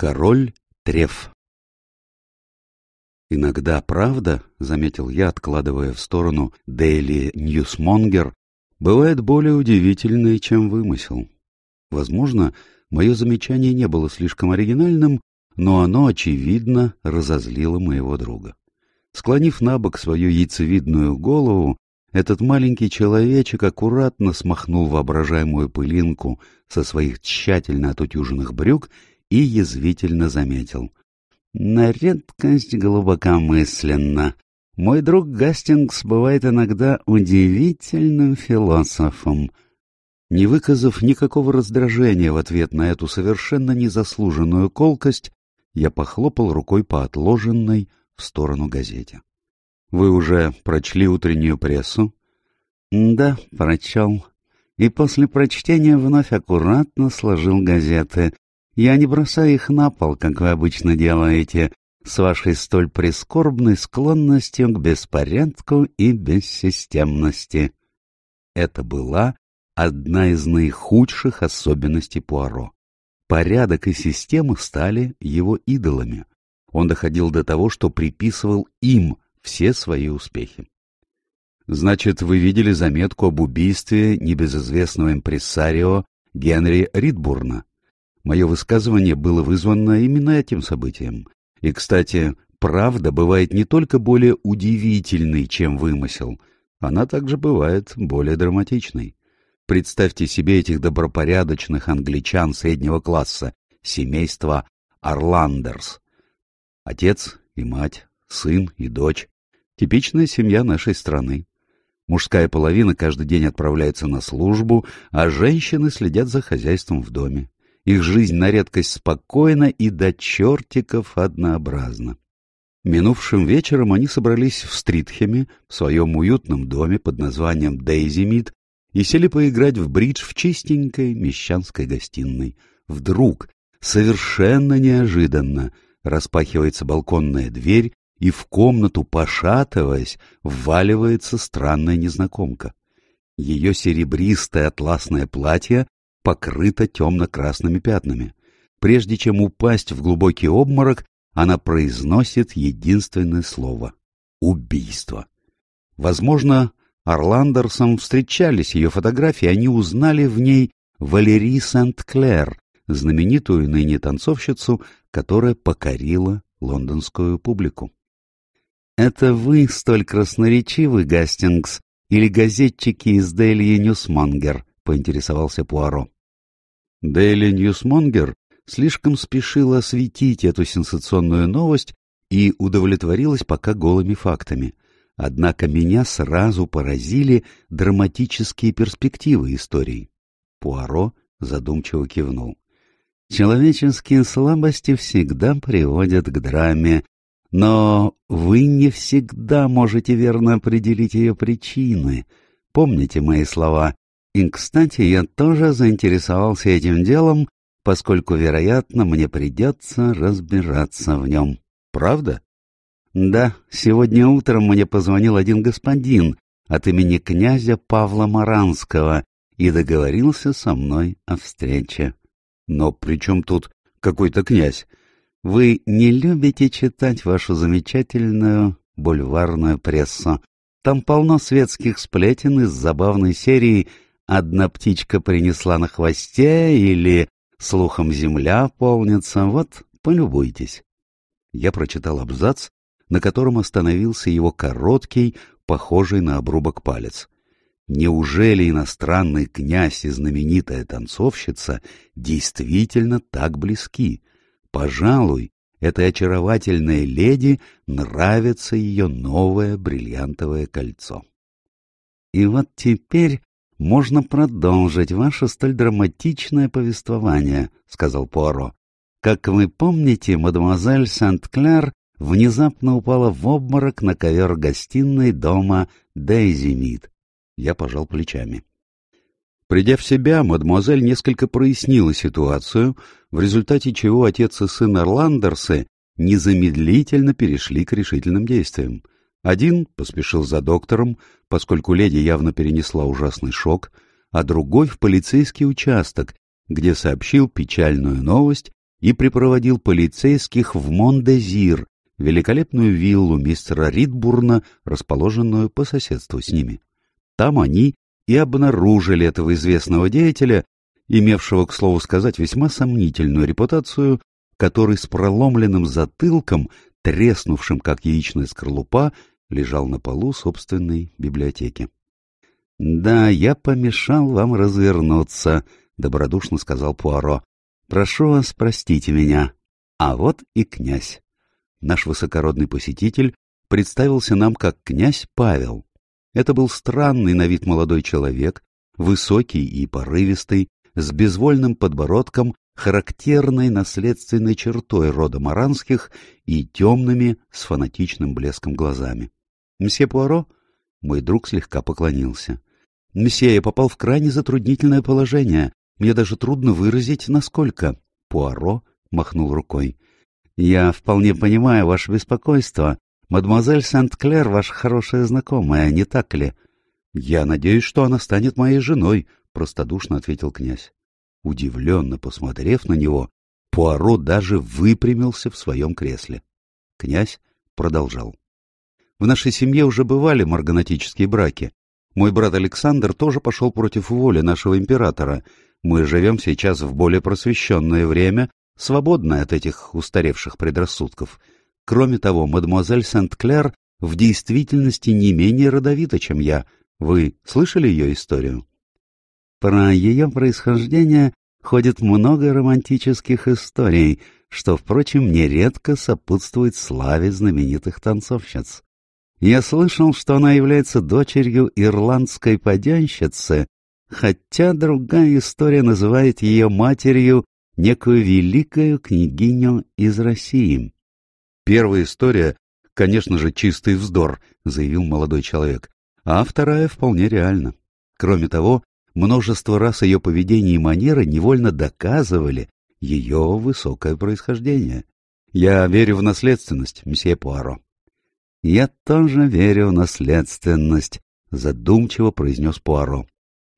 Король Треф «Иногда правда, — заметил я, откладывая в сторону Daily Newsmonger, — бывает более удивительной, чем вымысел. Возможно, мое замечание не было слишком оригинальным, но оно, очевидно, разозлило моего друга. Склонив на бок свою яйцевидную голову, этот маленький человечек аккуратно смахнул воображаемую пылинку со своих тщательно отутюженных брюк и язвительно заметил. На редкость глубокомысленно. Мой друг Гастингс бывает иногда удивительным философом. Не выказав никакого раздражения в ответ на эту совершенно незаслуженную колкость, я похлопал рукой по отложенной в сторону газете. — Вы уже прочли утреннюю прессу? — Да, прочел. И после прочтения вновь аккуратно сложил газеты, я не бросаю их на пол, как вы обычно делаете, с вашей столь прискорбной склонностью к беспорядку и бессистемности. Это была одна из наихудших особенностей Пуаро. Порядок и система стали его идолами. Он доходил до того, что приписывал им все свои успехи. Значит, вы видели заметку об убийстве небезызвестного импрессарио Генри Ридбурна? Мое высказывание было вызвано именно этим событием. И, кстати, правда бывает не только более удивительной, чем вымысел, она также бывает более драматичной. Представьте себе этих добропорядочных англичан среднего класса, семейства Орландерс. Отец и мать, сын и дочь. Типичная семья нашей страны. Мужская половина каждый день отправляется на службу, а женщины следят за хозяйством в доме. Их жизнь на редкость спокойна и до чертиков однообразна. Минувшим вечером они собрались в Стритхеме, в своем уютном доме под названием Дейзи Мид, и сели поиграть в бридж в чистенькой мещанской гостиной. Вдруг, совершенно неожиданно, распахивается балконная дверь, и в комнату, пошатываясь, вваливается странная незнакомка. Ее серебристое атласное платье покрыта темно-красными пятнами. Прежде чем упасть в глубокий обморок, она произносит единственное слово — убийство. Возможно, Орландерсом встречались ее фотографии, они узнали в ней Валери Сент-Клер, знаменитую ныне танцовщицу, которая покорила лондонскую публику. «Это вы столь красноречивы, Гастингс, или газетчики из Дейли Ньюсмонгер?» — поинтересовался Пуаро. Дейли Ньюсмонгер слишком спешила осветить эту сенсационную новость и удовлетворилась пока голыми фактами. Однако меня сразу поразили драматические перспективы истории. Пуаро задумчиво кивнул. Человеческие слабости всегда приводят к драме, но вы не всегда можете верно определить ее причины. Помните мои слова и, кстати, я тоже заинтересовался этим делом, поскольку, вероятно, мне придется разбираться в нем. Правда? Да, сегодня утром мне позвонил один господин от имени князя Павла Маранского и договорился со мной о встрече. Но при чем тут какой-то князь? Вы не любите читать вашу замечательную бульварную прессу. Там полно светских сплетен из забавной серии Одна птичка принесла на хвосте или слухом земля полнится. Вот, полюбуйтесь. Я прочитал абзац, на котором остановился его короткий, похожий на обрубок палец. Неужели иностранный князь и знаменитая танцовщица действительно так близки? Пожалуй, этой очаровательной леди нравится ее новое бриллиантовое кольцо. И вот теперь можно продолжить ваше столь драматичное повествование», — сказал Пуаро. «Как вы помните, мадемуазель Сент-Клер внезапно упала в обморок на ковер гостиной дома Дейзи Мид». Я пожал плечами. Придя в себя, мадемуазель несколько прояснила ситуацию, в результате чего отец и сын Орландерсы незамедлительно перешли к решительным действиям — один поспешил за доктором, поскольку леди явно перенесла ужасный шок, а другой в полицейский участок, где сообщил печальную новость и припроводил полицейских в Мондезир, великолепную виллу мистера Ридбурна, расположенную по соседству с ними. Там они и обнаружили этого известного деятеля, имевшего, к слову сказать, весьма сомнительную репутацию, который с проломленным затылком, треснувшим, как яичная скорлупа, лежал на полу собственной библиотеки. — Да, я помешал вам развернуться, — добродушно сказал Пуаро. — Прошу вас, простите меня. А вот и князь. Наш высокородный посетитель представился нам как князь Павел. Это был странный на вид молодой человек, высокий и порывистый, с безвольным подбородком, характерной наследственной чертой рода Маранских и темными с фанатичным блеском глазами. «Мсье Пуаро?» Мой друг слегка поклонился. «Мсье, я попал в крайне затруднительное положение. Мне даже трудно выразить, насколько». Пуаро махнул рукой. «Я вполне понимаю ваше беспокойство. Мадемуазель Сент-Клер ваша хорошая знакомая, не так ли?» «Я надеюсь, что она станет моей женой», — простодушно ответил князь. Удивленно посмотрев на него, Пуаро даже выпрямился в своем кресле. Князь продолжал. В нашей семье уже бывали марганатические браки. Мой брат Александр тоже пошел против воли нашего императора. Мы живем сейчас в более просвещенное время, свободное от этих устаревших предрассудков. Кроме того, мадемуазель Сент-Клер в действительности не менее родовита, чем я. Вы слышали ее историю? Про ее происхождение ходит много романтических историй, что, впрочем, нередко сопутствует славе знаменитых танцовщиц. Я слышал, что она является дочерью ирландской паденщицы, хотя другая история называет ее матерью некую великую княгиню из России. Первая история, конечно же, чистый вздор, заявил молодой человек, а вторая вполне реальна. Кроме того, множество раз ее поведение и манеры невольно доказывали ее высокое происхождение. Я верю в наследственность, месье Пуаро. «Я тоже верю в наследственность», — задумчиво произнес Пуаро.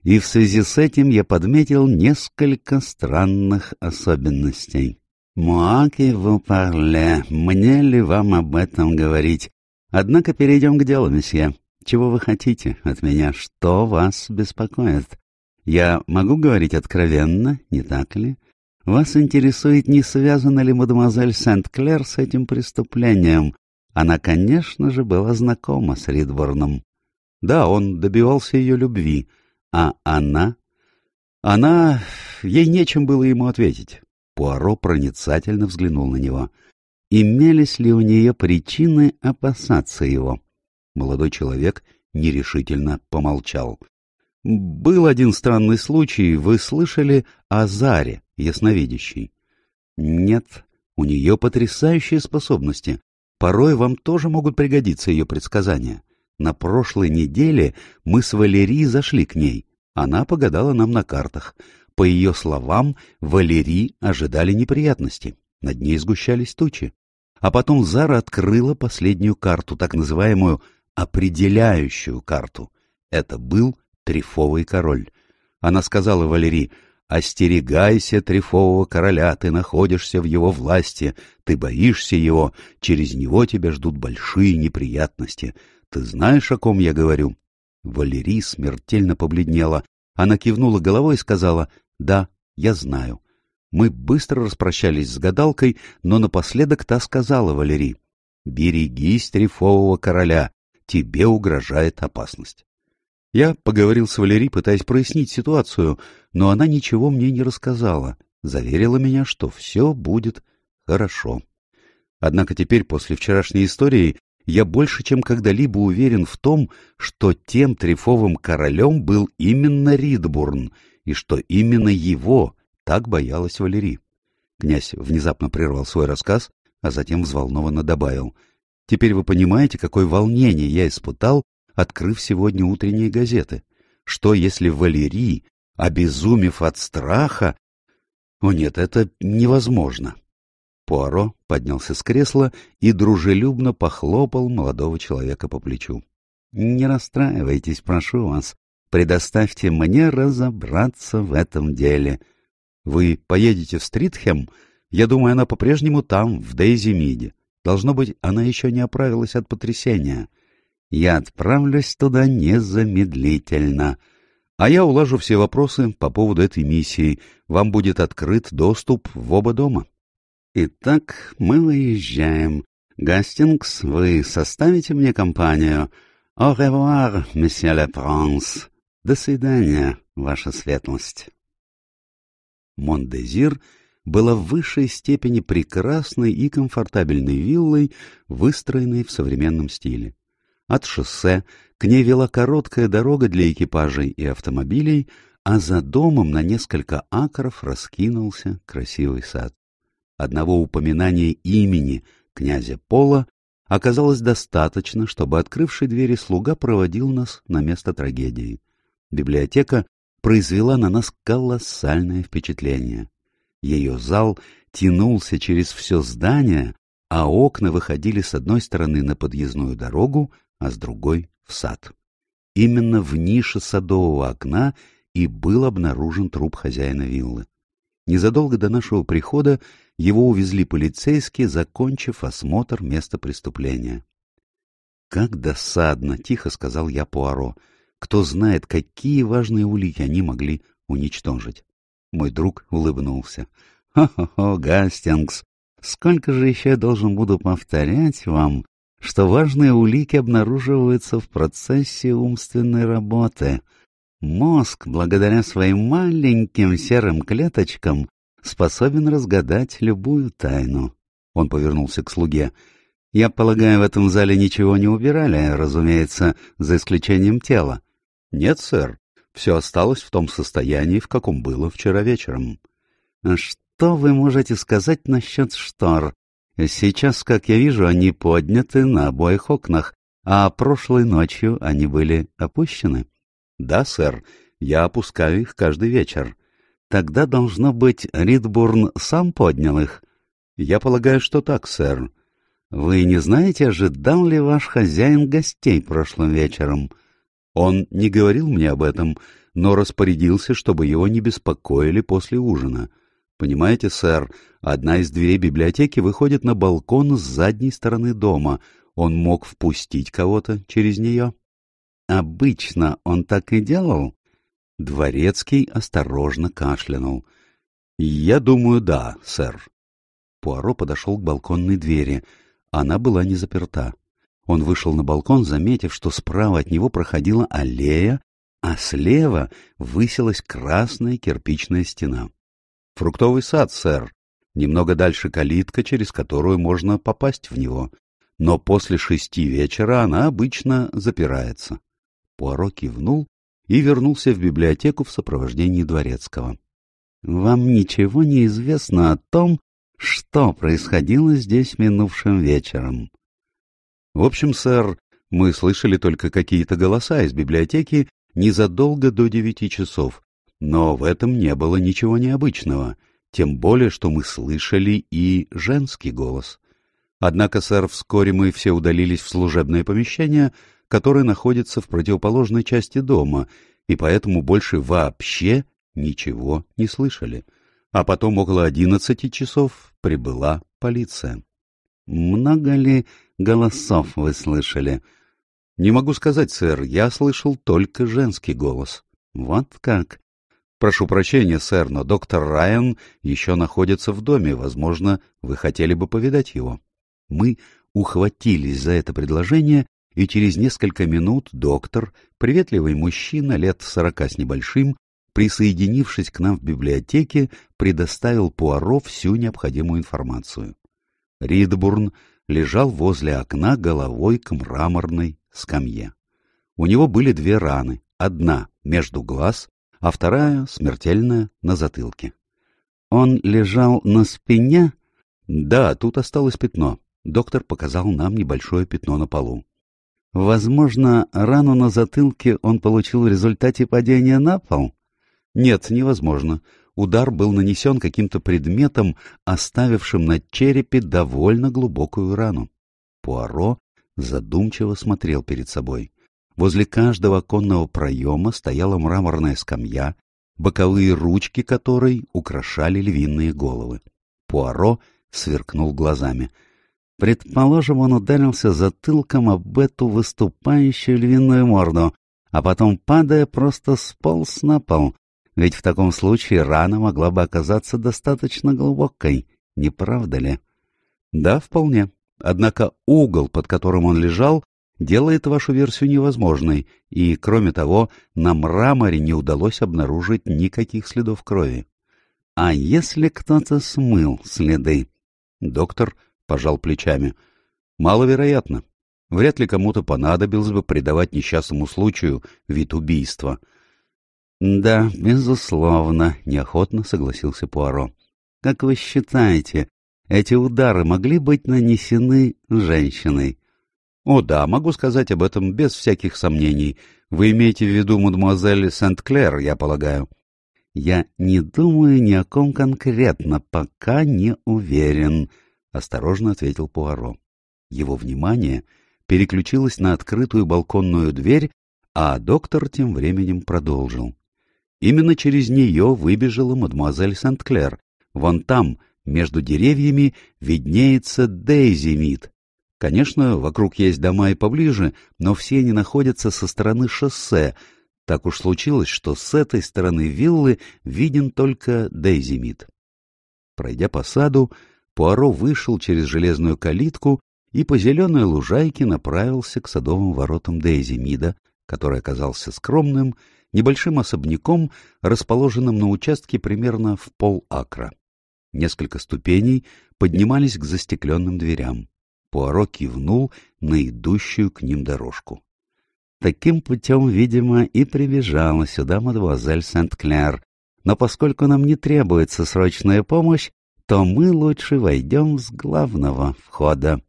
«И в связи с этим я подметил несколько странных особенностей. Муаки в парле, мне ли вам об этом говорить? Однако перейдем к делу, месье. Чего вы хотите от меня? Что вас беспокоит? Я могу говорить откровенно, не так ли?» Вас интересует, не связана ли мадемуазель Сент-Клер с этим преступлением, она, конечно же, была знакома с Ридборном. Да, он добивался ее любви, а она... Она... Ей нечем было ему ответить. Пуаро проницательно взглянул на него. Имелись ли у нее причины опасаться его? Молодой человек нерешительно помолчал. «Был один странный случай. Вы слышали о Заре, ясновидящей?» «Нет, у нее потрясающие способности. Порой вам тоже могут пригодиться ее предсказания. На прошлой неделе мы с Валерией зашли к ней. Она погадала нам на картах. По ее словам, Валерий ожидали неприятности. Над ней сгущались тучи. А потом Зара открыла последнюю карту, так называемую определяющую карту. Это был трифовый король. Она сказала Валерии, Остерегайся трефового короля, ты находишься в его власти, ты боишься его, через него тебя ждут большие неприятности. Ты знаешь, о ком я говорю?» Валерий смертельно побледнела. Она кивнула головой и сказала, «Да, я знаю». Мы быстро распрощались с гадалкой, но напоследок та сказала Валерий, «Берегись трефового короля, тебе угрожает опасность». Я поговорил с Валери, пытаясь прояснить ситуацию, но она ничего мне не рассказала, заверила меня, что все будет хорошо. Однако теперь, после вчерашней истории, я больше, чем когда-либо уверен в том, что тем трифовым королем был именно Ридбурн, и что именно его так боялась Валерий. Князь внезапно прервал свой рассказ, а затем взволнованно добавил. «Теперь вы понимаете, какое волнение я испытал, открыв сегодня утренние газеты. Что, если Валерий, обезумев от страха... О нет, это невозможно. Пуаро поднялся с кресла и дружелюбно похлопал молодого человека по плечу. — Не расстраивайтесь, прошу вас. Предоставьте мне разобраться в этом деле. Вы поедете в Стритхем? Я думаю, она по-прежнему там, в Дейзи Миде. Должно быть, она еще не оправилась от потрясения. Я отправлюсь туда незамедлительно. А я улажу все вопросы по поводу этой миссии. Вам будет открыт доступ в оба дома. Итак, мы выезжаем. Гастингс, вы составите мне компанию? Au revoir, месье ле Пранс. До свидания, ваша светлость. Мондезир была в высшей степени прекрасной и комфортабельной виллой, выстроенной в современном стиле. От шоссе к ней вела короткая дорога для экипажей и автомобилей, а за домом на несколько акров раскинулся красивый сад. Одного упоминания имени князя Пола оказалось достаточно, чтобы открывший двери слуга проводил нас на место трагедии. Библиотека произвела на нас колоссальное впечатление. Ее зал тянулся через все здание, а окна выходили с одной стороны на подъездную дорогу, а с другой — в сад. Именно в нише садового окна и был обнаружен труп хозяина виллы. Незадолго до нашего прихода его увезли полицейские, закончив осмотр места преступления. «Как досадно!» — тихо сказал я Пуаро. «Кто знает, какие важные улики они могли уничтожить?» Мой друг улыбнулся. «Хо-хо-хо, Гастингс, сколько же еще я должен буду повторять вам, что важные улики обнаруживаются в процессе умственной работы?» Мозг, благодаря своим маленьким серым клеточкам, способен разгадать любую тайну. Он повернулся к слуге. «Я полагаю, в этом зале ничего не убирали, разумеется, за исключением тела». «Нет, сэр. Все осталось в том состоянии, в каком было вчера вечером». «Что вы можете сказать насчет штор? Сейчас, как я вижу, они подняты на обоих окнах, а прошлой ночью они были опущены». Да, сэр, я опускаю их каждый вечер. Тогда, должно быть, Ридбурн сам поднял их. Я полагаю, что так, сэр. Вы не знаете, ожидал ли ваш хозяин гостей прошлым вечером? Он не говорил мне об этом, но распорядился, чтобы его не беспокоили после ужина. Понимаете, сэр, одна из дверей библиотеки выходит на балкон с задней стороны дома. Он мог впустить кого-то через нее. Обычно он так и делал? Дворецкий осторожно кашлянул. Я думаю, да, сэр. Пуаро подошел к балконной двери. Она была не заперта. Он вышел на балкон, заметив, что справа от него проходила аллея, а слева высилась красная кирпичная стена. «Фруктовый сад, сэр. Немного дальше калитка, через которую можно попасть в него. Но после шести вечера она обычно запирается». Пуаро кивнул и вернулся в библиотеку в сопровождении дворецкого. — Вам ничего не известно о том, что происходило здесь минувшим вечером? — В общем, сэр, мы слышали только какие-то голоса из библиотеки незадолго до девяти часов, но в этом не было ничего необычного, тем более, что мы слышали и женский голос. Однако, сэр, вскоре мы все удалились в служебное помещение, который находится в противоположной части дома, и поэтому больше вообще ничего не слышали. А потом около одиннадцати часов прибыла полиция. «Много ли голосов вы слышали?» «Не могу сказать, сэр, я слышал только женский голос». «Вот как?» «Прошу прощения, сэр, но доктор Райан еще находится в доме. Возможно, вы хотели бы повидать его». Мы ухватились за это предложение и через несколько минут доктор, приветливый мужчина лет сорока с небольшим, присоединившись к нам в библиотеке, предоставил Пуаро всю необходимую информацию. Ридбурн лежал возле окна головой к мраморной скамье. У него были две раны, одна между глаз, а вторая, смертельная, на затылке. Он лежал на спине? Да, тут осталось пятно. Доктор показал нам небольшое пятно на полу. Возможно, рану на затылке он получил в результате падения на пол? Нет, невозможно. Удар был нанесен каким-то предметом, оставившим на черепе довольно глубокую рану. Пуаро задумчиво смотрел перед собой. Возле каждого оконного проема стояла мраморная скамья, боковые ручки которой украшали львиные головы. Пуаро сверкнул глазами. Предположим, он ударился затылком об эту выступающую львиную морду, а потом, падая, просто сполз на пол. Ведь в таком случае рана могла бы оказаться достаточно глубокой, не правда ли? Да, вполне. Однако угол, под которым он лежал, делает вашу версию невозможной, и, кроме того, на мраморе не удалось обнаружить никаких следов крови. А если кто-то смыл следы? Доктор пожал плечами. Маловероятно. Вряд ли кому-то понадобилось бы придавать несчастному случаю вид убийства. Да, безусловно, неохотно согласился Пуаро. Как вы считаете, эти удары могли быть нанесены женщиной? О да, могу сказать об этом без всяких сомнений. Вы имеете в виду мадемуазель Сент-Клер, я полагаю. Я не думаю ни о ком конкретно, пока не уверен, осторожно ответил Пуаро. Его внимание переключилось на открытую балконную дверь, а доктор тем временем продолжил. Именно через нее выбежала мадемуазель Сент-Клер. Вон там, между деревьями, виднеется Дейзи Мид, Конечно, вокруг есть дома и поближе, но все они находятся со стороны шоссе. Так уж случилось, что с этой стороны виллы виден только Дейзимит. Пройдя по саду, Пуаро вышел через железную калитку и по зеленой лужайке направился к садовым воротам Дейзимида, который оказался скромным, небольшим особняком, расположенным на участке примерно в полакра. Несколько ступеней поднимались к застекленным дверям. Пуаро кивнул на идущую к ним дорожку. Таким путем, видимо, и прибежала сюда мадемуазель Сент-Кляр. Но поскольку нам не требуется срочная помощь, то мы лучше войдем с главного входа.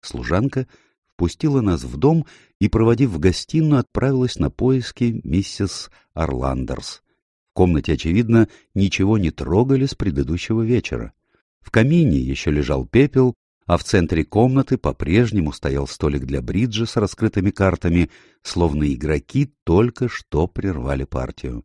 Служанка впустила нас в дом и, проводив в гостиную, отправилась на поиски миссис Орландерс. В комнате, очевидно, ничего не трогали с предыдущего вечера. В камине еще лежал пепел, а в центре комнаты по-прежнему стоял столик для бриджа с раскрытыми картами, словно игроки только что прервали партию.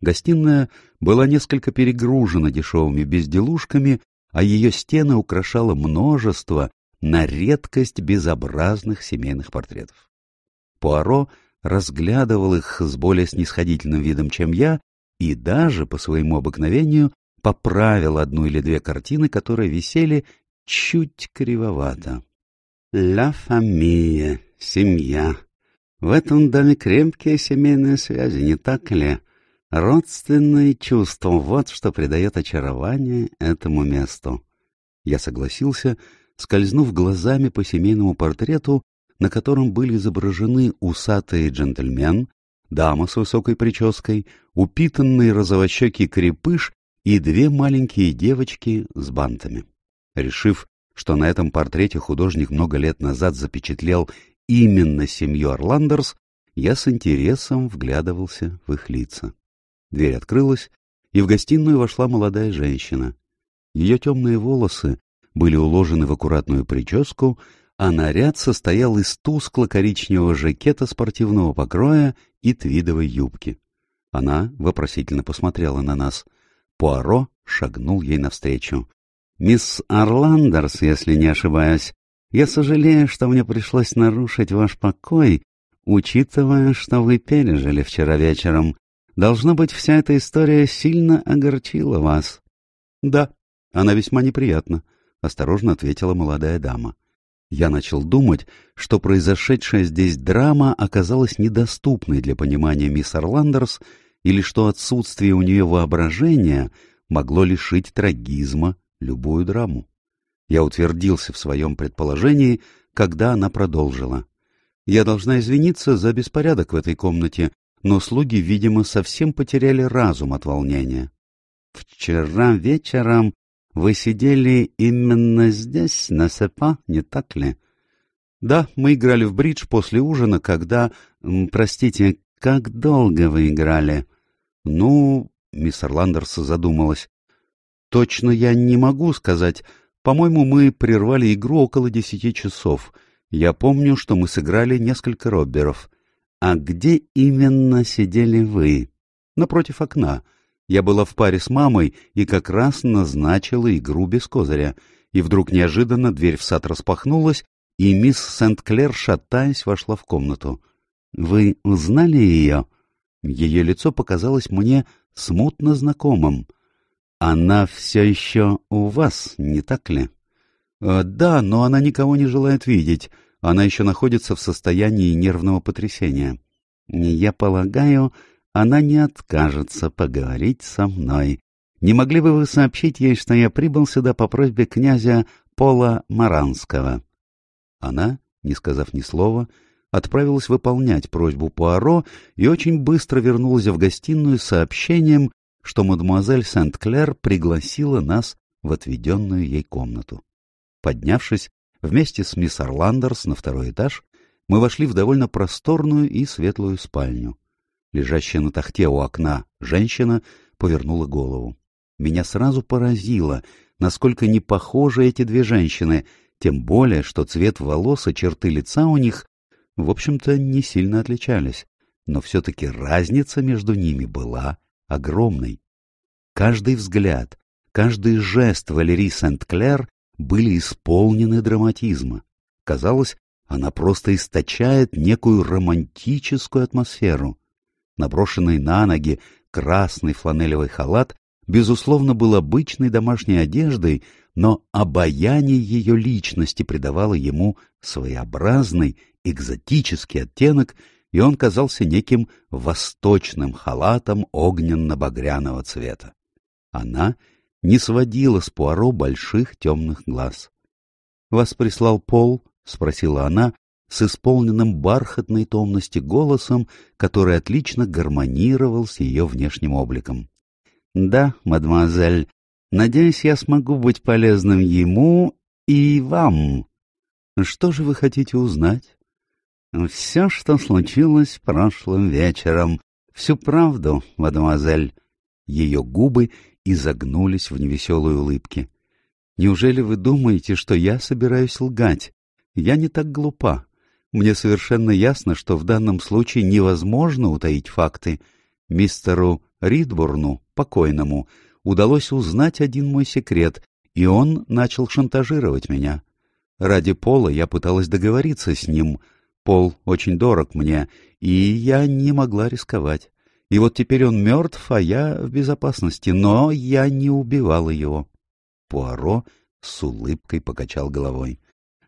Гостиная была несколько перегружена дешевыми безделушками, а ее стены украшало множество на редкость безобразных семейных портретов. Пуаро разглядывал их с более снисходительным видом, чем я, и даже, по своему обыкновению, поправил одну или две картины, которые висели чуть кривовато. «Ла фамия, семья. В этом доме крепкие семейные связи, не так ли? Родственные чувства — вот что придает очарование этому месту». Я согласился, скользнув глазами по семейному портрету, на котором были изображены усатый джентльмен, дама с высокой прической, упитанный розовощекий крепыш и две маленькие девочки с бантами. Решив, что на этом портрете художник много лет назад запечатлел именно семью Орландерс, я с интересом вглядывался в их лица. Дверь открылась, и в гостиную вошла молодая женщина. Ее темные волосы были уложены в аккуратную прическу, а наряд состоял из тускло-коричневого жакета спортивного покроя и твидовой юбки. Она вопросительно посмотрела на нас. Пуаро шагнул ей навстречу. «Мисс Орландерс, если не ошибаюсь, я сожалею, что мне пришлось нарушить ваш покой, учитывая, что вы пережили вчера вечером. Должно быть, вся эта история сильно огорчила вас». «Да, она весьма неприятна», — осторожно ответила молодая дама. Я начал думать, что произошедшая здесь драма оказалась недоступной для понимания мисс Орландерс или что отсутствие у нее воображения могло лишить трагизма любую драму. Я утвердился в своем предположении, когда она продолжила. Я должна извиниться за беспорядок в этой комнате, но слуги, видимо, совсем потеряли разум от волнения. Вчера вечером вы сидели именно здесь, на сепа, не так ли? Да, мы играли в бридж после ужина, когда... Простите, как долго вы играли? Ну, мисс Орландерс задумалась. Точно я не могу сказать. По-моему, мы прервали игру около десяти часов. Я помню, что мы сыграли несколько робберов. А где именно сидели вы? Напротив окна. Я была в паре с мамой и как раз назначила игру без козыря. И вдруг неожиданно дверь в сад распахнулась, и мисс Сент-Клер, шатаясь, вошла в комнату. «Вы узнали ее?» Ее лицо показалось мне смутно знакомым. «Она все еще у вас, не так ли?» «Э, «Да, но она никого не желает видеть. Она еще находится в состоянии нервного потрясения». «Я полагаю, она не откажется поговорить со мной. Не могли бы вы сообщить ей, что я прибыл сюда по просьбе князя Пола Маранского?» Она, не сказав ни слова, отправилась выполнять просьбу Пуаро и очень быстро вернулась в гостиную с сообщением, что мадемуазель Сент-Клер пригласила нас в отведенную ей комнату. Поднявшись, вместе с мисс Орландерс на второй этаж, мы вошли в довольно просторную и светлую спальню. Лежащая на тахте у окна женщина повернула голову. Меня сразу поразило, насколько не похожи эти две женщины, тем более, что цвет волос и черты лица у них, в общем-то, не сильно отличались, но все-таки разница между ними была огромной. Каждый взгляд, каждый жест Валерии Сент-Клер были исполнены драматизма. Казалось, она просто источает некую романтическую атмосферу. Наброшенный на ноги красный фланелевый халат, безусловно, был обычной домашней одеждой, но обаяние ее личности придавало ему своеобразный, экзотический оттенок, и он казался неким восточным халатом огненно-багряного цвета. Она не сводила с Пуаро больших темных глаз. — Вас прислал Пол? — спросила она, с исполненным бархатной томности голосом, который отлично гармонировал с ее внешним обликом. — Да, мадемуазель, надеюсь, я смогу быть полезным ему и вам. Что же вы хотите узнать? — Все, что случилось прошлым вечером. Всю правду, мадемуазель. Ее губы изогнулись в невеселой улыбке. — Неужели вы думаете, что я собираюсь лгать? Я не так глупа. Мне совершенно ясно, что в данном случае невозможно утаить факты. Мистеру Ридбурну, покойному, удалось узнать один мой секрет, и он начал шантажировать меня. Ради Пола я пыталась договориться с ним. Пол очень дорог мне, и я не могла рисковать. И вот теперь он мертв, а я в безопасности, но я не убивала его. Пуаро с улыбкой покачал головой.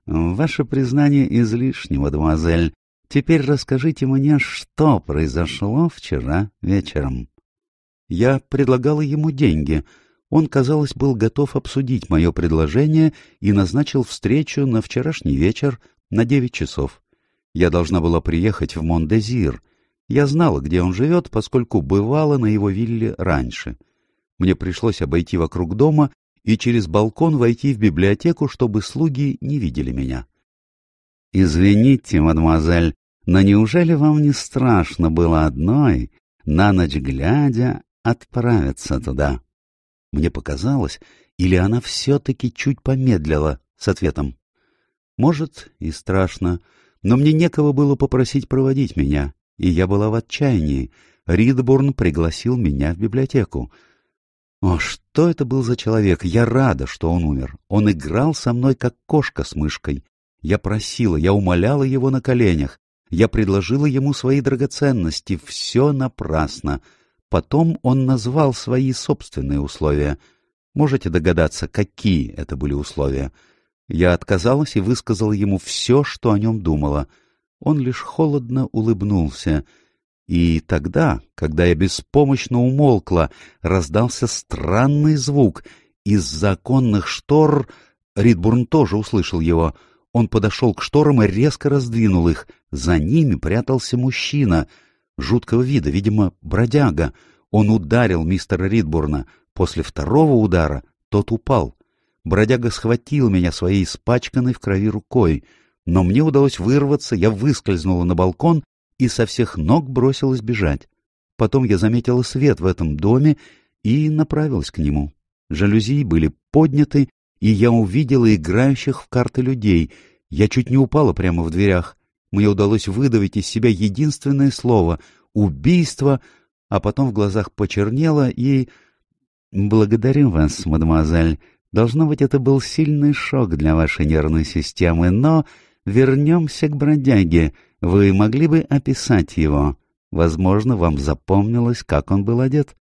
Ваше признание излишне, мадемуазель. Теперь расскажите мне, что произошло вчера вечером. Я предлагала ему деньги. Он, казалось, был готов обсудить мое предложение и назначил встречу на вчерашний вечер на девять часов. Я должна была приехать в Мондезир. Я знала, где он живет, поскольку бывала на его вилле раньше. Мне пришлось обойти вокруг дома и через балкон войти в библиотеку, чтобы слуги не видели меня. «Извините, мадемуазель, но неужели вам не страшно было одной, на ночь глядя, отправиться туда?» Мне показалось, или она все-таки чуть помедлила с ответом. «Может, и страшно, но мне некого было попросить проводить меня, и я была в отчаянии. Ридбурн пригласил меня в библиотеку. О, что это был за человек? Я рада, что он умер. Он играл со мной, как кошка с мышкой. Я просила, я умоляла его на коленях. Я предложила ему свои драгоценности. Все напрасно. Потом он назвал свои собственные условия. Можете догадаться, какие это были условия? Я отказалась и высказала ему все, что о нем думала. Он лишь холодно улыбнулся — и тогда, когда я беспомощно умолкла, раздался странный звук. Из-за оконных штор Ридбурн тоже услышал его. Он подошел к шторам и резко раздвинул их. За ними прятался мужчина, жуткого вида, видимо, бродяга. Он ударил мистера Ридбурна. После второго удара тот упал. Бродяга схватил меня своей испачканной в крови рукой. Но мне удалось вырваться, я выскользнула на балкон и со всех ног бросилась бежать. Потом я заметила свет в этом доме и направилась к нему. Жалюзи были подняты, и я увидела играющих в карты людей. Я чуть не упала прямо в дверях. Мне удалось выдавить из себя единственное слово — убийство, а потом в глазах почернело и... «Благодарю вас, мадемуазель. Должно быть, это был сильный шок для вашей нервной системы, но вернемся к бродяге. Вы могли бы описать его? Возможно, вам запомнилось, как он был одет?»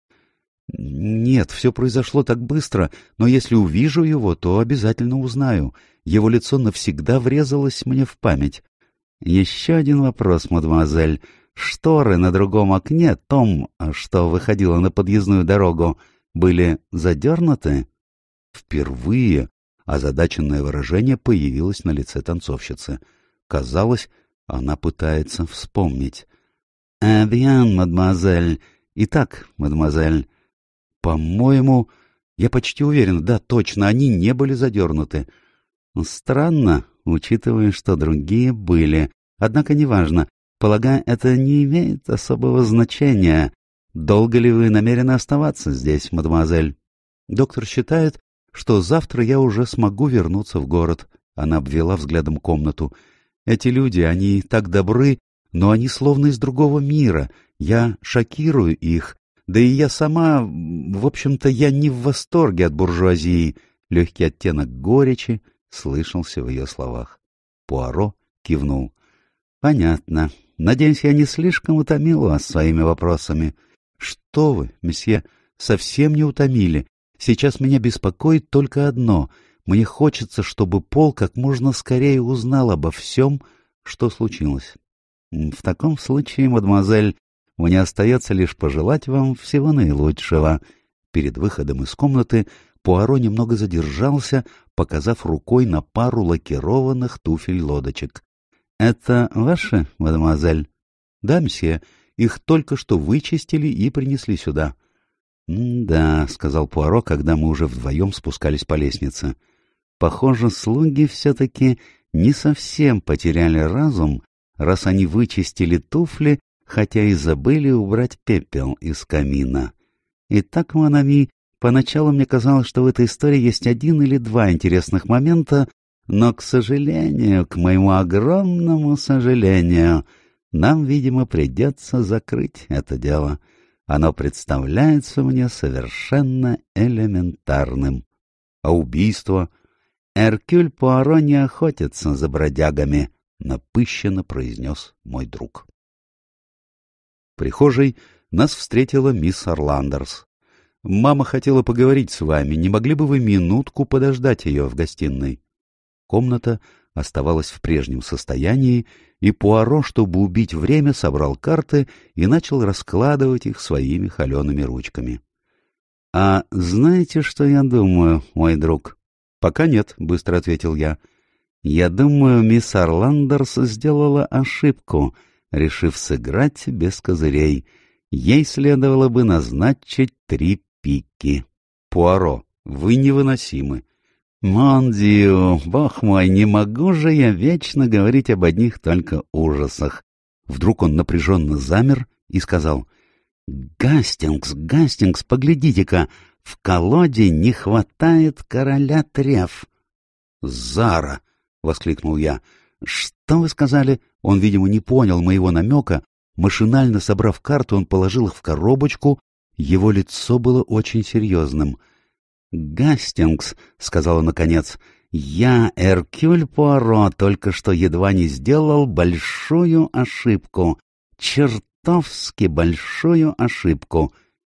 «Нет, все произошло так быстро, но если увижу его, то обязательно узнаю. Его лицо навсегда врезалось мне в память». «Еще один вопрос, мадемуазель. Шторы на другом окне, том, что выходило на подъездную дорогу, были задернуты?» Впервые озадаченное выражение появилось на лице танцовщицы. Казалось, она пытается вспомнить. «Eh bien, мадемуазель. Итак, мадемуазель, по-моему, я почти уверен, да, точно, они не были задернуты. Странно, учитывая, что другие были. Однако неважно. Полагаю, это не имеет особого значения. Долго ли вы намерены оставаться здесь, мадемуазель? Доктор считает, что завтра я уже смогу вернуться в город. Она обвела взглядом комнату. Эти люди, они так добры, но они словно из другого мира. Я шокирую их, да и я сама, в общем-то, я не в восторге от буржуазии. Легкий оттенок горечи слышался в ее словах. Пуаро кивнул. — Понятно. Надеюсь, я не слишком утомил вас своими вопросами. — Что вы, месье, совсем не утомили. Сейчас меня беспокоит только одно. Мне хочется, чтобы Пол как можно скорее узнал обо всем, что случилось. — В таком случае, мадемуазель, мне остается лишь пожелать вам всего наилучшего. Перед выходом из комнаты Пуаро немного задержался, показав рукой на пару лакированных туфель-лодочек. — Это ваши, мадемуазель? — Да, мсье. Их только что вычистили и принесли сюда. — Да, — сказал Пуаро, когда мы уже вдвоем спускались по лестнице. — Похоже, слуги все-таки не совсем потеряли разум, раз они вычистили туфли хотя и забыли убрать пепел из камина. Итак, Монами, поначалу мне казалось, что в этой истории есть один или два интересных момента, но, к сожалению, к моему огромному сожалению, нам, видимо, придется закрыть это дело. Оно представляется мне совершенно элементарным. А убийство? Эркюль Пуаро не охотится за бродягами, — напыщенно произнес мой друг. В прихожей нас встретила мисс Орландерс. «Мама хотела поговорить с вами. Не могли бы вы минутку подождать ее в гостиной?» Комната оставалась в прежнем состоянии, и Пуаро, чтобы убить время, собрал карты и начал раскладывать их своими холеными ручками. — А знаете, что я думаю, мой друг? — Пока нет, — быстро ответил я. — Я думаю, мисс Орландерс сделала ошибку — решив сыграть без козырей. Ей следовало бы назначить три пики. Пуаро, вы невыносимы. Мондио, бог мой, не могу же я вечно говорить об одних только ужасах. Вдруг он напряженно замер и сказал, «Гастингс, Гастингс, поглядите-ка, в колоде не хватает короля треф». «Зара!» — воскликнул я. «Что вы сказали?» Он, видимо, не понял моего намека. Машинально собрав карту, он положил их в коробочку. Его лицо было очень серьезным. «Гастингс», — сказала наконец, — «я, Эркюль Пуаро, только что едва не сделал большую ошибку. Чертовски большую ошибку».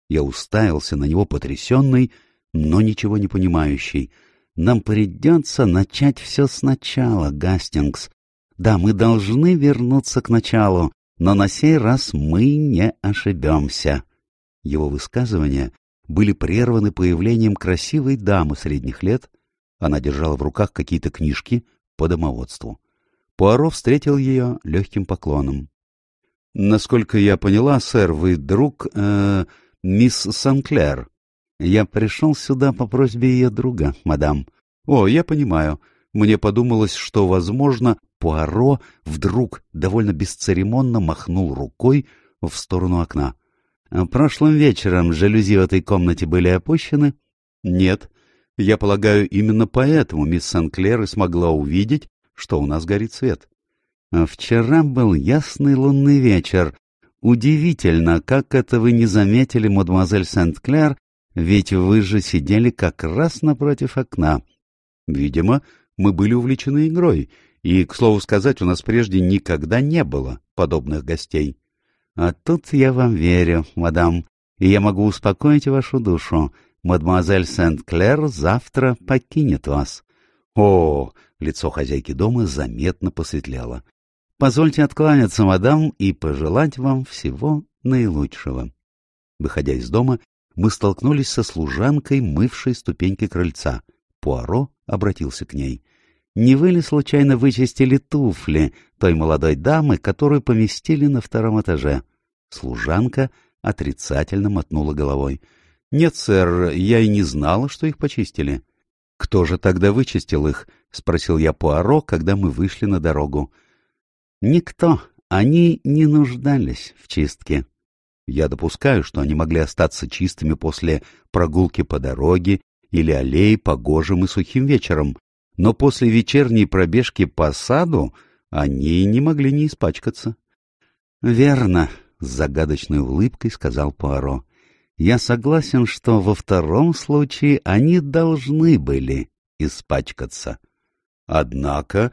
Я уставился на него потрясенный, но ничего не понимающий. «Нам придется начать все сначала, Гастингс. Да, мы должны вернуться к началу, но на сей раз мы не ошибемся. Его высказывания были прерваны появлением красивой дамы средних лет. Она держала в руках какие-то книжки по домоводству. Пуаро встретил ее легким поклоном. — Насколько я поняла, сэр, вы друг э, мисс Санклер. Я пришел сюда по просьбе ее друга, мадам. — О, я понимаю. Мне подумалось, что, возможно, Пуаро вдруг довольно бесцеремонно махнул рукой в сторону окна. «Прошлым вечером жалюзи в этой комнате были опущены?» «Нет. Я полагаю, именно поэтому мисс Сенклер и смогла увидеть, что у нас горит свет». «Вчера был ясный лунный вечер. Удивительно, как это вы не заметили, мадемуазель Сент-Клер, ведь вы же сидели как раз напротив окна. Видимо, мы были увлечены игрой, и, к слову сказать, у нас прежде никогда не было подобных гостей. А тут я вам верю, мадам, и я могу успокоить вашу душу. Мадемуазель Сент-Клер завтра покинет вас. О, лицо хозяйки дома заметно посветлело. Позвольте откланяться, мадам, и пожелать вам всего наилучшего. Выходя из дома, мы столкнулись со служанкой, мывшей ступеньки крыльца. Пуаро обратился к ней. «Не вы ли случайно вычистили туфли той молодой дамы, которую поместили на втором этаже?» Служанка отрицательно мотнула головой. «Нет, сэр, я и не знала, что их почистили». «Кто же тогда вычистил их?» — спросил я Пуаро, когда мы вышли на дорогу. «Никто. Они не нуждались в чистке». Я допускаю, что они могли остаться чистыми после прогулки по дороге или аллеи погожим и сухим вечером, но после вечерней пробежки по саду они не могли не испачкаться. — Верно, — с загадочной улыбкой сказал Пуаро. — Я согласен, что во втором случае они должны были испачкаться. Однако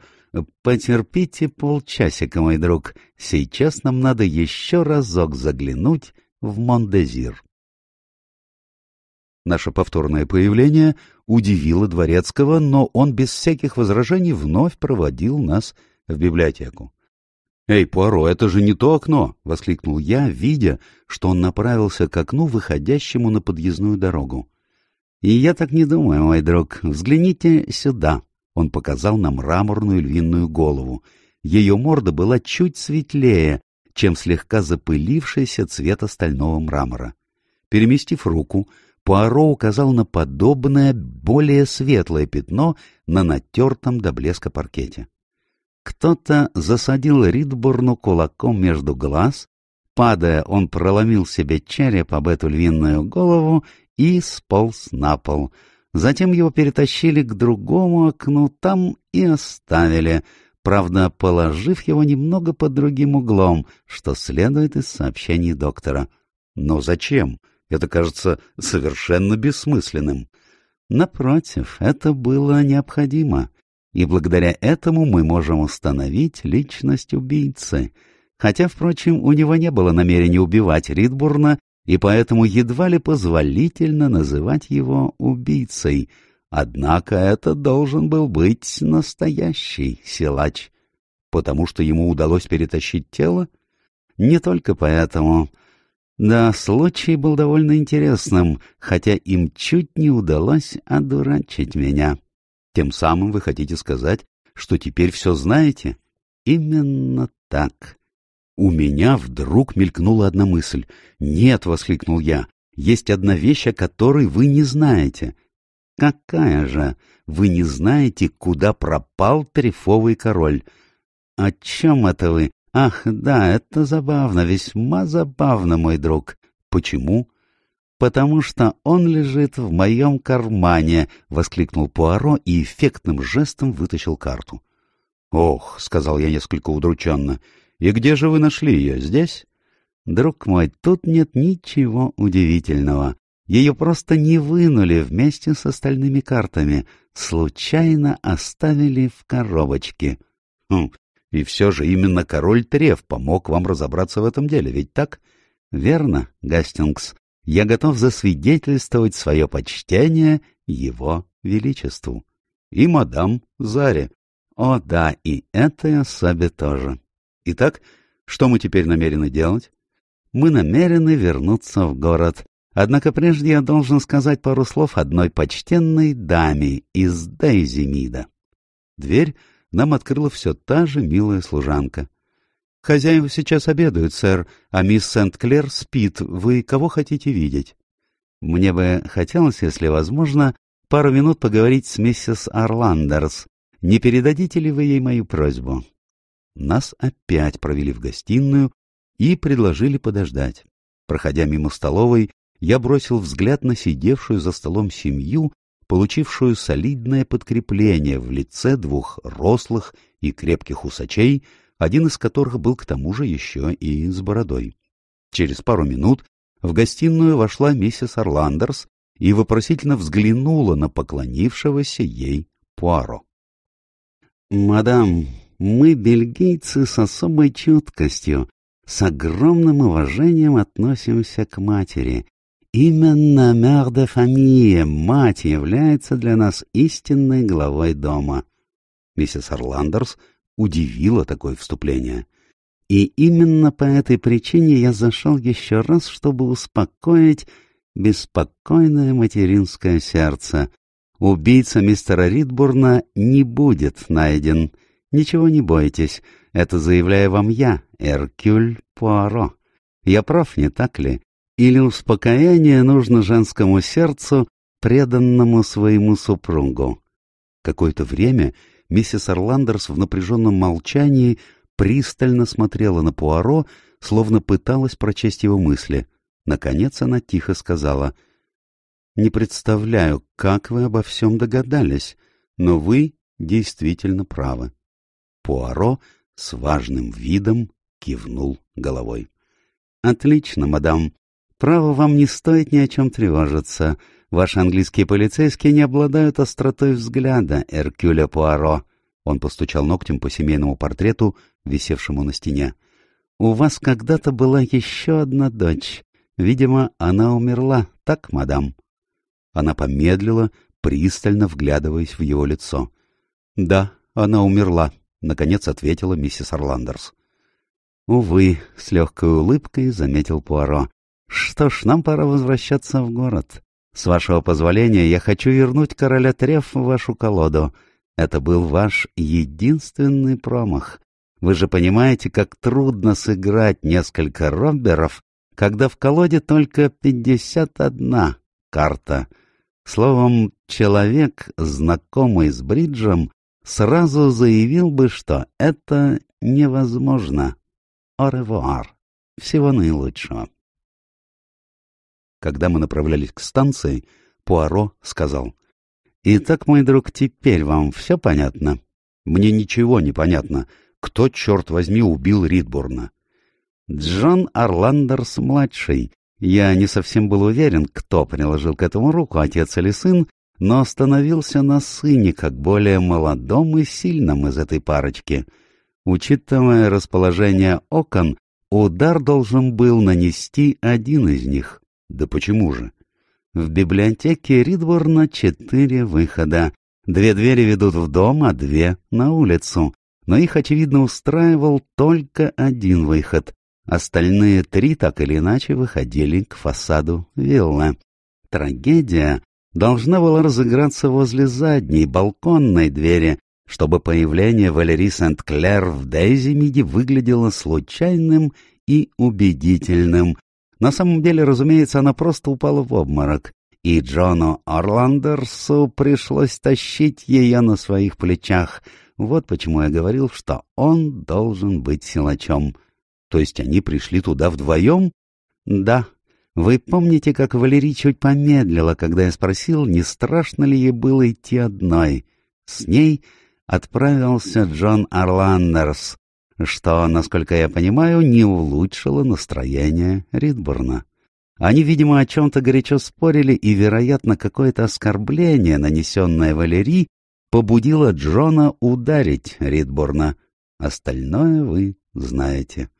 Потерпите полчасика, мой друг. Сейчас нам надо еще разок заглянуть в Мондезир. Наше повторное появление удивило Дворецкого, но он без всяких возражений вновь проводил нас в библиотеку. «Эй, Пуаро, это же не то окно!» — воскликнул я, видя, что он направился к окну, выходящему на подъездную дорогу. «И я так не думаю, мой друг. Взгляните сюда». Он показал нам мраморную львиную голову. Ее морда была чуть светлее, чем слегка запылившийся цвет остального мрамора. Переместив руку, Пуаро указал на подобное, более светлое пятно на натертом до блеска паркете. Кто-то засадил Ридбурну кулаком между глаз, падая, он проломил себе череп об эту львиную голову и сполз на пол — Затем его перетащили к другому окну, там и оставили, правда, положив его немного под другим углом, что следует из сообщений доктора. Но зачем? Это кажется совершенно бессмысленным. Напротив, это было необходимо, и благодаря этому мы можем установить личность убийцы. Хотя, впрочем, у него не было намерения убивать Ридбурна и поэтому едва ли позволительно называть его убийцей. Однако это должен был быть настоящий силач. Потому что ему удалось перетащить тело? Не только поэтому. Да, случай был довольно интересным, хотя им чуть не удалось одурачить меня. Тем самым вы хотите сказать, что теперь все знаете? Именно так. У меня вдруг мелькнула одна мысль. «Нет!» — воскликнул я. «Есть одна вещь, о которой вы не знаете». «Какая же? Вы не знаете, куда пропал трефовый король?» «О чем это вы? Ах, да, это забавно, весьма забавно, мой друг». «Почему?» «Потому что он лежит в моем кармане», — воскликнул Пуаро и эффектным жестом вытащил карту. «Ох», — сказал я несколько удрученно, и где же вы нашли ее? Здесь? Друг мой, тут нет ничего удивительного. Ее просто не вынули вместе с остальными картами, случайно оставили в коробочке. Хм, и все же именно король Трев помог вам разобраться в этом деле, ведь так? Верно, Гастингс. Я готов засвидетельствовать свое почтение его величеству. И мадам Заре. О да, и этой особе тоже. Итак, что мы теперь намерены делать? Мы намерены вернуться в город. Однако прежде я должен сказать пару слов одной почтенной даме из Дейзимида. Дверь нам открыла все та же милая служанка. «Хозяева сейчас обедают, сэр, а мисс Сент-Клер спит. Вы кого хотите видеть?» «Мне бы хотелось, если возможно, пару минут поговорить с миссис Орландерс. Не передадите ли вы ей мою просьбу?» Нас опять провели в гостиную и предложили подождать. Проходя мимо столовой, я бросил взгляд на сидевшую за столом семью, получившую солидное подкрепление в лице двух рослых и крепких усачей, один из которых был к тому же еще и с бородой. Через пару минут в гостиную вошла миссис Орландерс и вопросительно взглянула на поклонившегося ей Пуаро. «Мадам, мы, бельгийцы, с особой чуткостью, с огромным уважением относимся к матери. Именно мэр де фамилия, мать, является для нас истинной главой дома». Миссис Орландерс удивила такое вступление. И именно по этой причине я зашел еще раз, чтобы успокоить беспокойное материнское сердце. Убийца мистера Ридбурна не будет найден. Ничего не бойтесь, это заявляю вам я, Эркюль Пуаро. Я прав, не так ли? Или успокоение нужно женскому сердцу, преданному своему супругу? Какое-то время миссис Орландерс в напряженном молчании пристально смотрела на Пуаро, словно пыталась прочесть его мысли. Наконец она тихо сказала, «Не представляю, как вы обо всем догадались, но вы действительно правы». Пуаро с важным видом кивнул головой. «Отлично, мадам. Право, вам не стоит ни о чем тревожиться. Ваши английские полицейские не обладают остротой взгляда, Эркюля Пуаро. Он постучал ногтем по семейному портрету, висевшему на стене. «У вас когда-то была еще одна дочь. Видимо, она умерла, так, мадам?» Она помедлила, пристально вглядываясь в его лицо. «Да, она умерла», — наконец ответила миссис Орландерс. «Увы», — с легкой улыбкой заметил Пуаро. «Что ж, нам пора возвращаться в город. С вашего позволения я хочу вернуть короля Треф в вашу колоду. Это был ваш единственный промах. Вы же понимаете, как трудно сыграть несколько робберов, когда в колоде только пятьдесят одна карта. Словом, человек, знакомый с бриджем, сразу заявил бы, что это невозможно. Оревуар. Всего наилучшего. Когда мы направлялись к станции, Пуаро сказал — Итак, мой друг, теперь вам все понятно? Мне ничего не понятно. Кто, черт возьми, убил Ридбурна? Джон Орландерс-младший. Я не совсем был уверен, кто приложил к этому руку, отец или сын, но остановился на сыне, как более молодом и сильном из этой парочки. Учитывая расположение окон, удар должен был нанести один из них. Да почему же? В библиотеке Ридворна четыре выхода. Две двери ведут в дом, а две — на улицу. Но их, очевидно, устраивал только один выход. Остальные три так или иначе выходили к фасаду виллы. Трагедия должна была разыграться возле задней балконной двери, чтобы появление Валерии Сент-Клер в Дейзимиде выглядело случайным и убедительным, на самом деле, разумеется, она просто упала в обморок, и Джону Орландерсу пришлось тащить ее на своих плечах. Вот почему я говорил, что он должен быть силачом. То есть они пришли туда вдвоем? Да. Вы помните, как Валерий чуть помедлила, когда я спросил, не страшно ли ей было идти одной? С ней отправился Джон Орландерс, что, насколько я понимаю, не улучшило настроение Ридбурна. Они, видимо, о чем-то горячо спорили, и, вероятно, какое-то оскорбление, нанесенное Валерий, побудило Джона ударить Ридбурна. Остальное вы знаете.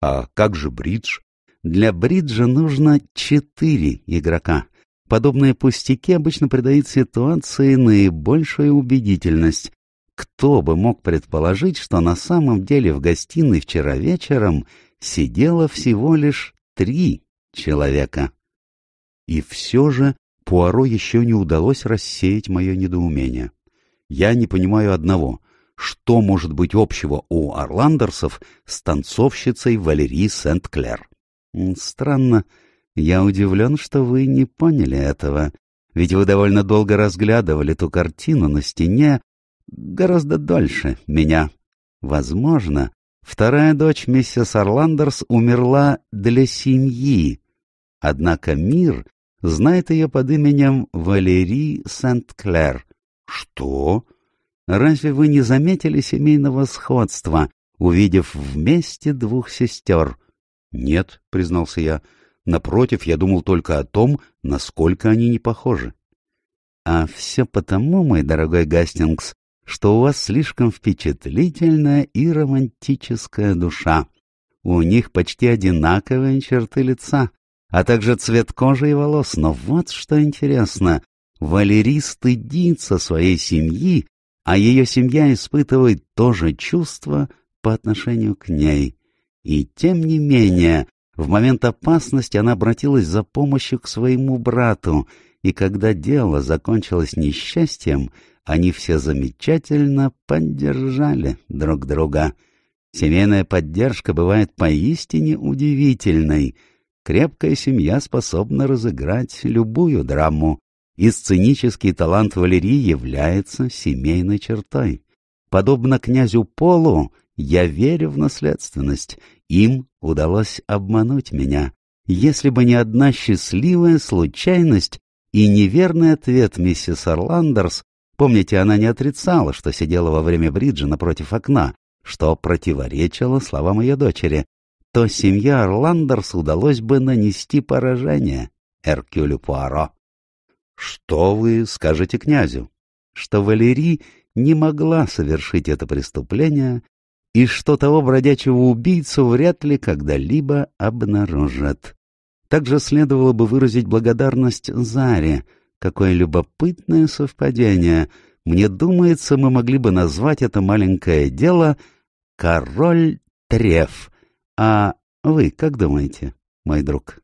А как же бридж? Для бриджа нужно четыре игрока. Подобные пустяки обычно придают ситуации наибольшую убедительность. Кто бы мог предположить, что на самом деле в гостиной вчера вечером сидело всего лишь три человека? И все же Пуаро еще не удалось рассеять мое недоумение. Я не понимаю одного. Что может быть общего у Орландерсов с танцовщицей Валерии Сент-Клер? Странно. Я удивлен, что вы не поняли этого. Ведь вы довольно долго разглядывали ту картину на стене, гораздо дольше меня. Возможно, вторая дочь миссис Орландерс умерла для семьи, однако мир знает ее под именем Валерий Сент-Клер. Что? Разве вы не заметили семейного сходства, увидев вместе двух сестер? Нет, признался я. Напротив, я думал только о том, насколько они не похожи. А все потому, мой дорогой Гастингс, что у вас слишком впечатлительная и романтическая душа. У них почти одинаковые черты лица, а также цвет кожи и волос. Но вот что интересно. Валерий стыдится своей семьи, а ее семья испытывает то же чувство по отношению к ней. И тем не менее, в момент опасности она обратилась за помощью к своему брату, и когда дело закончилось несчастьем, они все замечательно поддержали друг друга. Семейная поддержка бывает поистине удивительной. Крепкая семья способна разыграть любую драму, и сценический талант Валерии является семейной чертой. Подобно князю Полу, я верю в наследственность. Им удалось обмануть меня. Если бы не одна счастливая случайность и неверный ответ миссис Орландерс, помните, она не отрицала, что сидела во время бриджа напротив окна, что противоречило словам ее дочери, то семья Орландерс удалось бы нанести поражение Эркюлю Пуаро. Что вы скажете князю? Что Валерий не могла совершить это преступление и что того бродячего убийцу вряд ли когда-либо обнаружат. Также следовало бы выразить благодарность Заре. Какое любопытное совпадение. Мне думается, мы могли бы назвать это маленькое дело «Король Треф». А вы как думаете, мой друг?